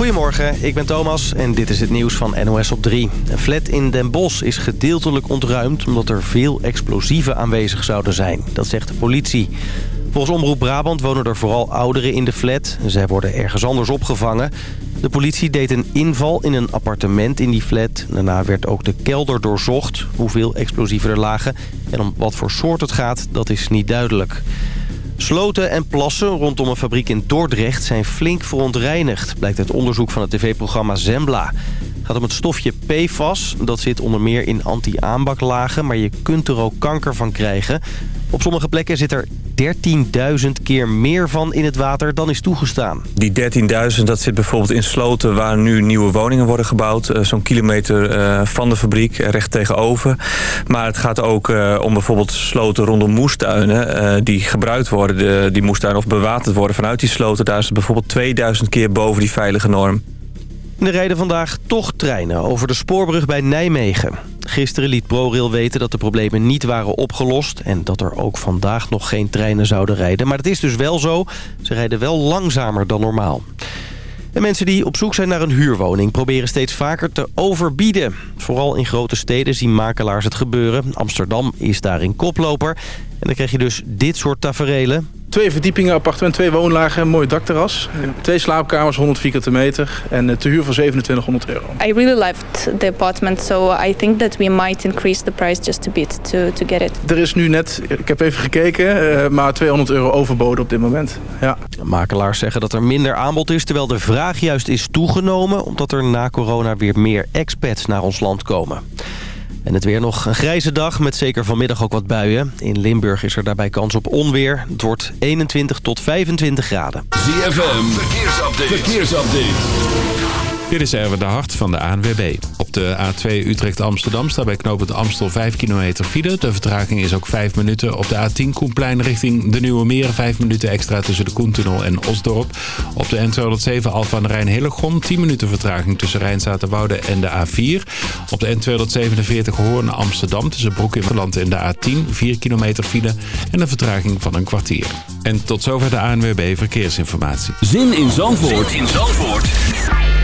Goedemorgen, ik ben Thomas en dit is het nieuws van NOS op 3. Een flat in Den Bosch is gedeeltelijk ontruimd omdat er veel explosieven aanwezig zouden zijn. Dat zegt de politie. Volgens Omroep Brabant wonen er vooral ouderen in de flat. Zij worden ergens anders opgevangen. De politie deed een inval in een appartement in die flat. Daarna werd ook de kelder doorzocht, hoeveel explosieven er lagen. En om wat voor soort het gaat, dat is niet duidelijk. Sloten en plassen rondom een fabriek in Dordrecht zijn flink verontreinigd... blijkt uit onderzoek van het tv-programma Zembla. Het gaat om het stofje PFAS. Dat zit onder meer in anti-aanbaklagen, maar je kunt er ook kanker van krijgen. Op sommige plekken zit er 13.000 keer meer van in het water dan is toegestaan. Die 13.000, dat zit bijvoorbeeld in sloten waar nu nieuwe woningen worden gebouwd. Uh, Zo'n kilometer uh, van de fabriek, recht tegenover. Maar het gaat ook om bijvoorbeeld sloten rondom moestuinen... die gebruikt worden, de, die moestuinen of bewaterd worden vanuit die sloten. Daar is het bijvoorbeeld 2000 keer boven die veilige norm. Er rijden vandaag toch treinen over de spoorbrug bij Nijmegen. Gisteren liet ProRail weten dat de problemen niet waren opgelost... en dat er ook vandaag nog geen treinen zouden rijden. Maar het is dus wel zo. Ze rijden wel langzamer dan normaal. En mensen die op zoek zijn naar een huurwoning proberen steeds vaker te overbieden. Vooral in grote steden zien makelaars het gebeuren. Amsterdam is daarin koploper. En dan krijg je dus dit soort taferelen. Twee verdiepingen appartement, twee woonlagen, een mooi dakterras. Twee slaapkamers, 100 vierkante meter en te huur voor 2700 euro. I really loved the apartment, so I think that we might increase the price just a bit to, to get it. Er is nu net, ik heb even gekeken, maar 200 euro overboden op dit moment. Ja. Makelaars zeggen dat er minder aanbod is, terwijl de vraag juist is toegenomen... omdat er na corona weer meer expats naar ons land komen. En het weer nog een grijze dag met zeker vanmiddag ook wat buien. In Limburg is er daarbij kans op onweer. Het wordt 21 tot 25 graden. ZFM, verkeersupdate. verkeersupdate. Dit is Erwin de Hart van de ANWB. Op de A2 Utrecht-Amsterdam staat bij knooppunt Amstel 5 kilometer file. De vertraging is ook 5 minuten. Op de A10 Koenplein richting de Nieuwe Meer 5 minuten extra tussen de Koentunnel en Osdorp. Op de N207 Alfa aan de Rijn Hillegom 10 minuten vertraging tussen Rijnstatenwoude en de A4. Op de N247 Hoorn Amsterdam tussen Broek in Verland en de A10 4 kilometer file en een vertraging van een kwartier. En tot zover de ANWB Verkeersinformatie. Zin in Zandvoort. Zin in Zandvoort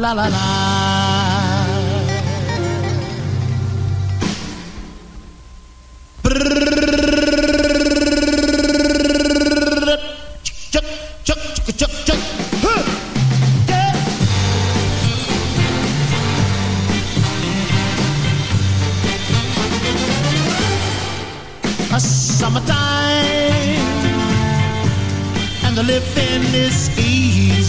La la la A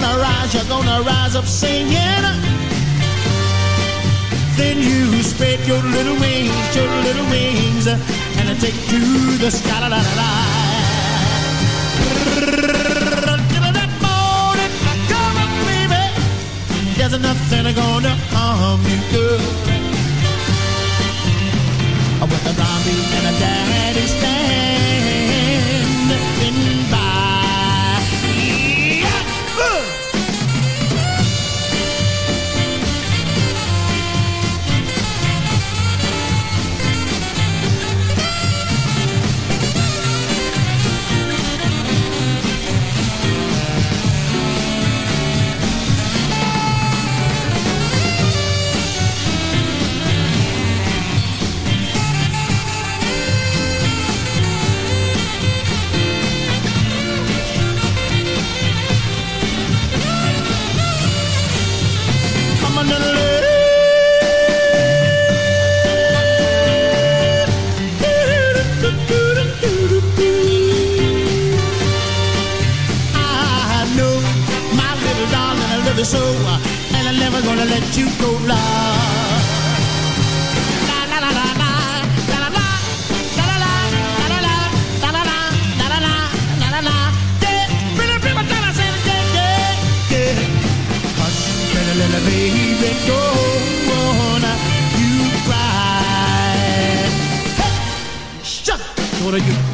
gonna rise, you're gonna rise up singing. Then you spread your little wings, your little wings, and take to the sky. La, la, la, la. That morning, come on, baby. There's nothing gonna harm you, girl with a zombie and a daddy standing by. never gonna let you go. La la la la la. Baby, you cry. Hey, shut you?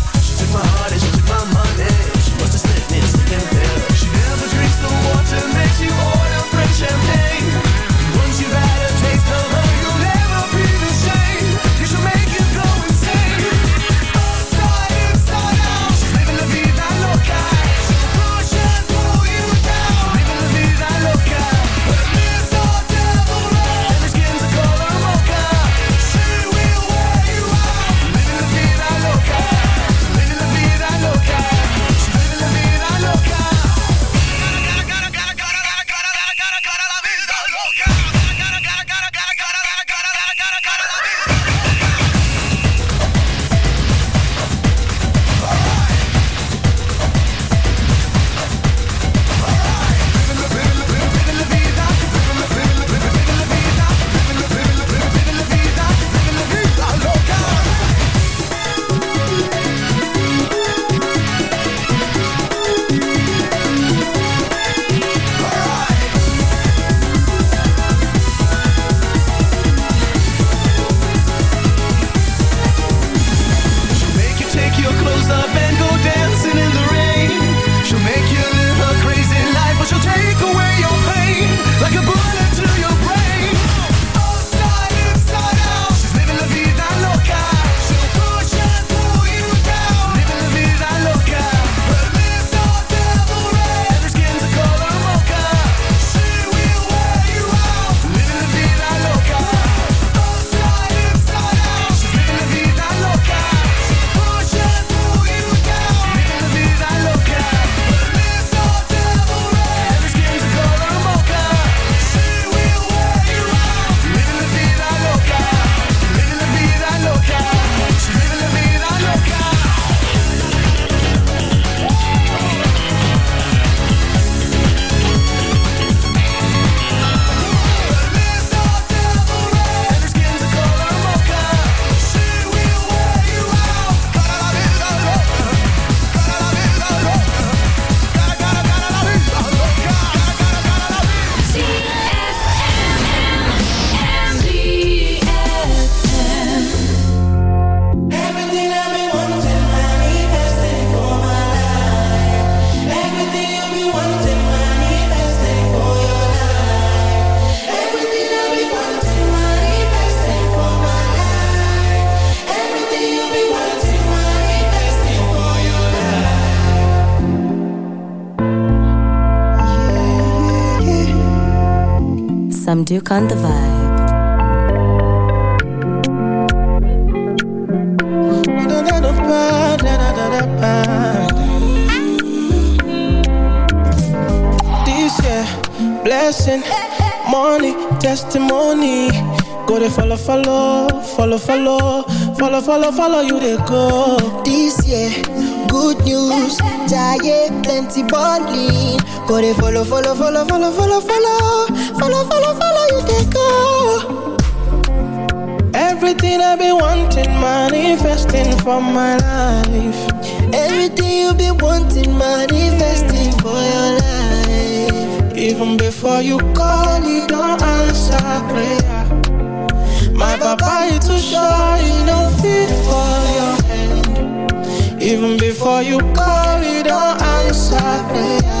Duke on the vibe. This year, blessing, money, testimony. Go to follow, follow, follow, follow, follow, follow, follow you they go. This year, good news, giant plenty balling. Go they follow, follow, follow, follow, follow, follow, follow, follow, follow Everything I've been wanting, manifesting for my life. Everything you've wanting, manifesting for your life. Even before you call, you don't answer prayer. My papa is too don't fit for your hand. Even before you call, you don't answer prayer.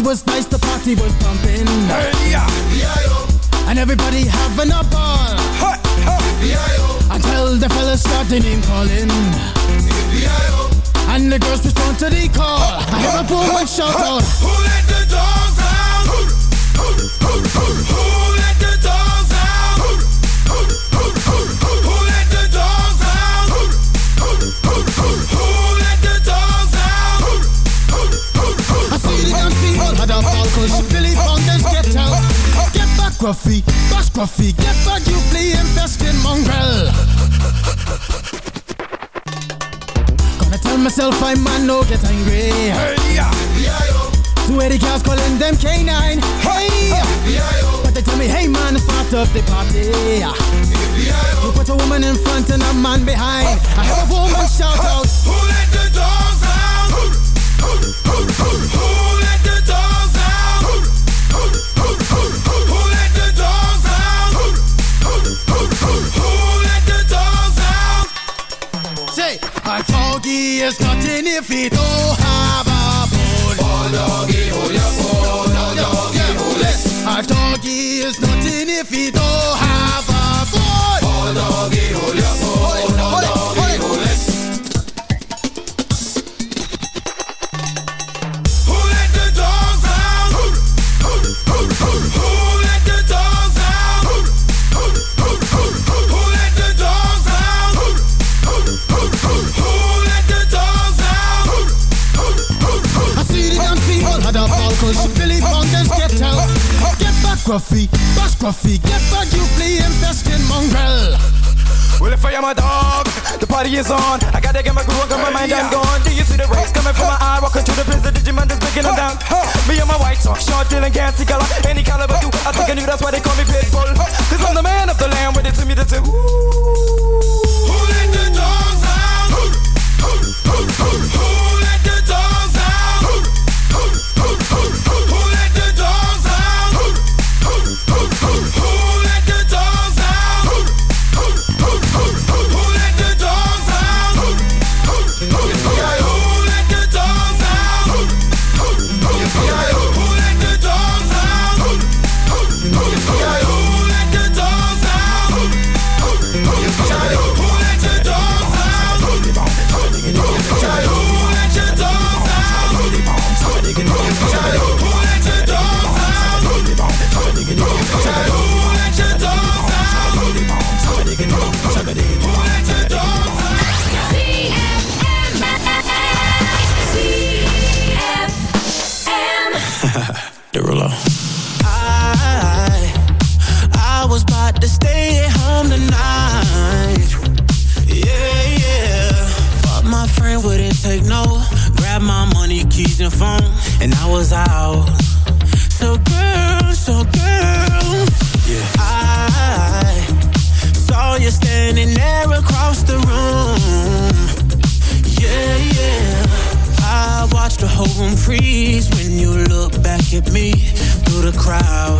it was nice, the party was pumping. Hey, yeah. And everybody having a ball. Hey, hey. Until the fellas started name calling. And the girls respond to the call. I hear a woman shout out. Who let the dogs out? Who, who, who, who, who? Dance people had a ball cause Billy Fountains get out. Get back, Gruffy, bash Gruffy, get back, you flea infested mongrel. Gonna tell myself I'm man, no get angry. Hey, yeah. B-I-O. Two eighty girls calling them K9. Hey, but they tell me, hey man, it's part of the party. You put a woman in front and a man behind. I have a woman shout out. Who let the dogs out? Who let doggy is nothing if he don't have a bone. Oh, doggy, hold your bone. Oh, doggy, hold it. A doggy is nothing am a dog, the party is on. I gotta get my groove on, cause my mind I'm gone. Do you see the rays coming from my eye? Walking through the prison, Digimon just breaking them down. Me and my white talk, short, deal, and gassy color. Any caliber do, I think I knew that's why they call me Pitbull. Cause I'm the man of the land, with it to me to two. Who let the dogs out? Who let the was out. So girl, so girl. Yeah. I saw you standing there across the room. Yeah, yeah. I watched the whole room freeze when you look back at me through the crowd.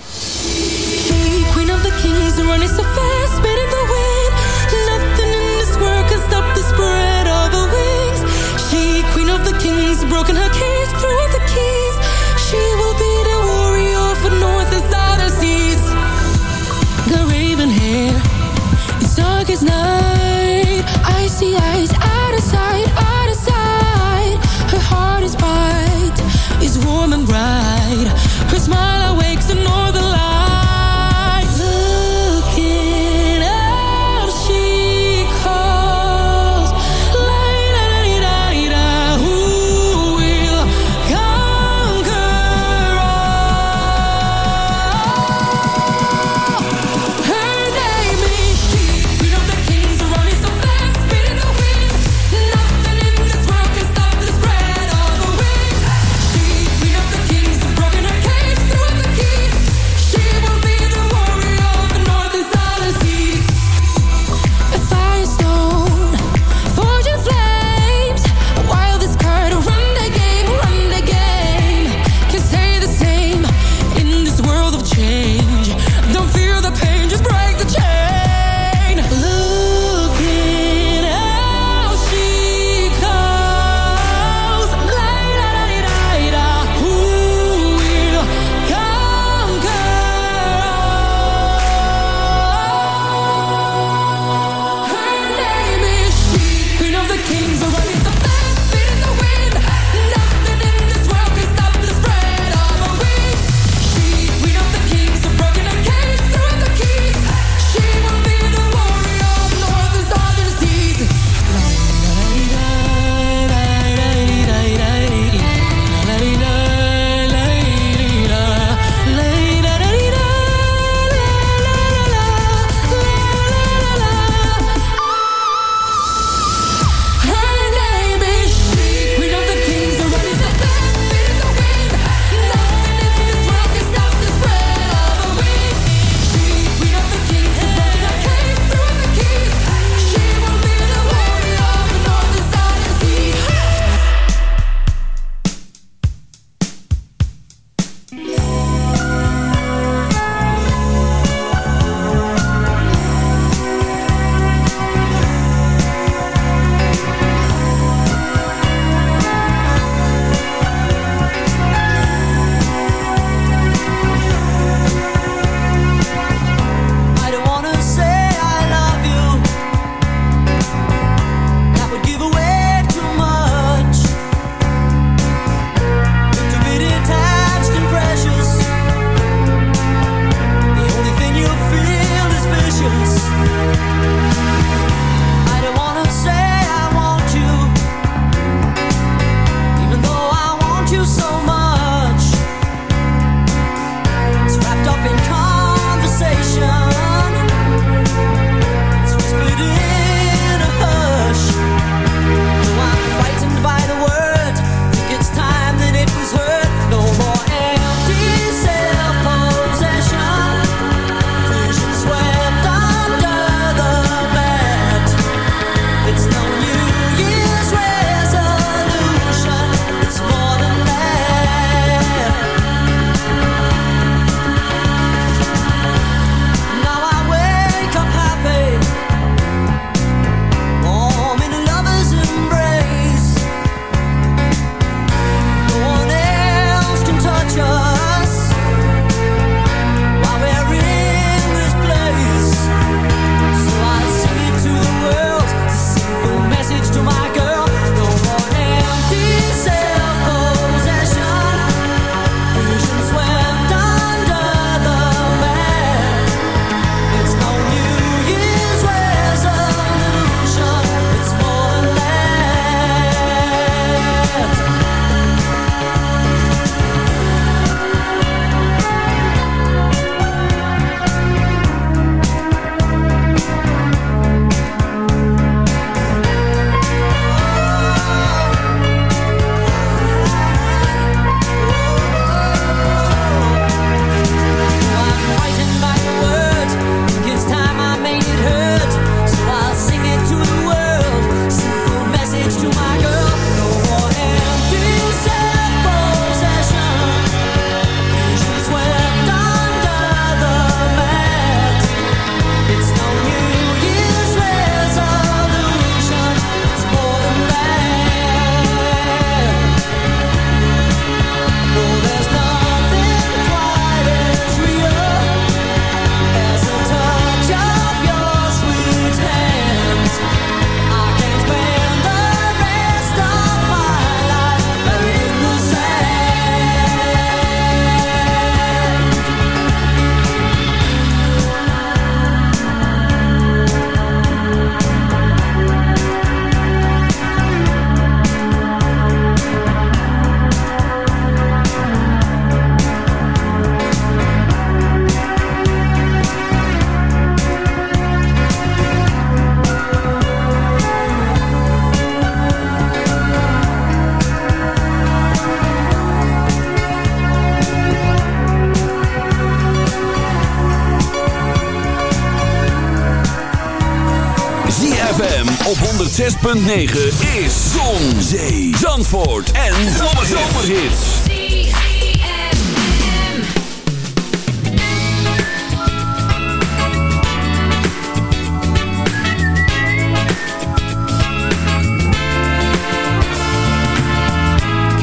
Is Zon, Zee, Zandvoort en Zomerhits.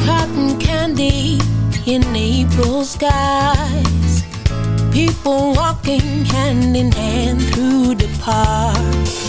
cotton candy in April skies. People walking hand in hand through the park.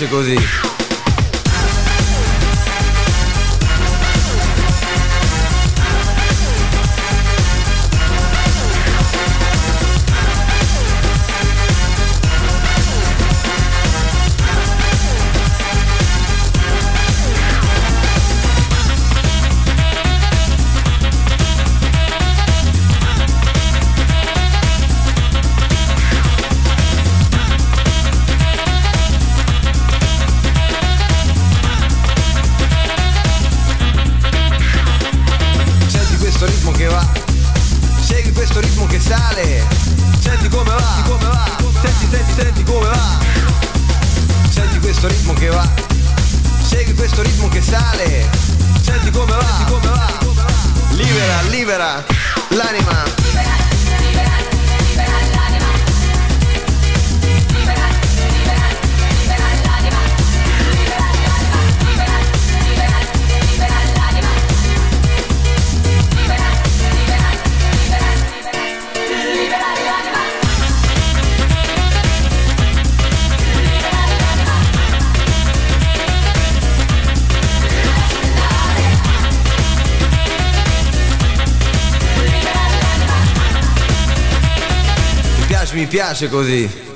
piace così. piace così.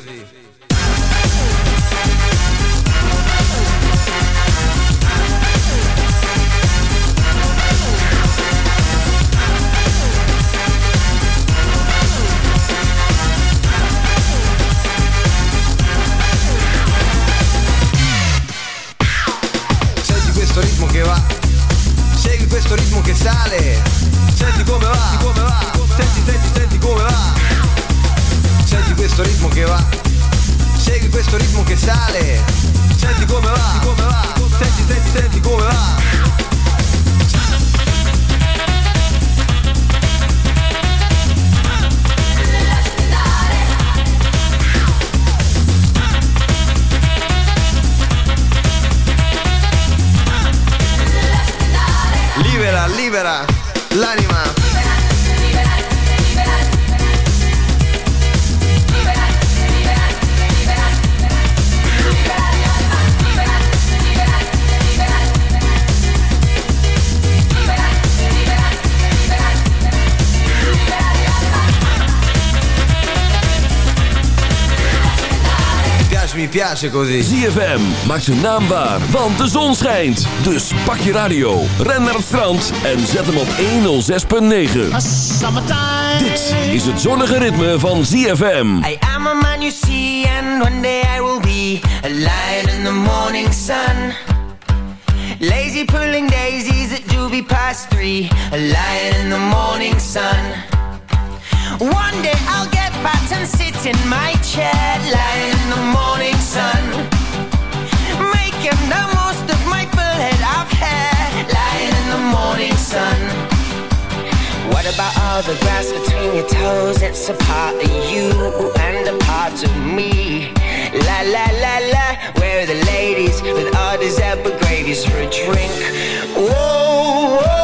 Piace, così. ZFM maakt zijn naam waar, want de zon schijnt. Dus pak je radio, ren naar het strand en zet hem op 106.9. Dit is het zonnige ritme van ZFM. I am a man you see, and one day I will be a lion in the morning sun. Lazy pulling daisies at doobie past three, a lion in the morning sun. One day I'll get fat and sit in my chair, lying in the morning sun. Making the most of my full head of hair, lying in the morning sun. What about all the grass between your toes? It's a part of you and a part of me. La la la la, where are the ladies with all these gravies for a drink? Whoa, whoa,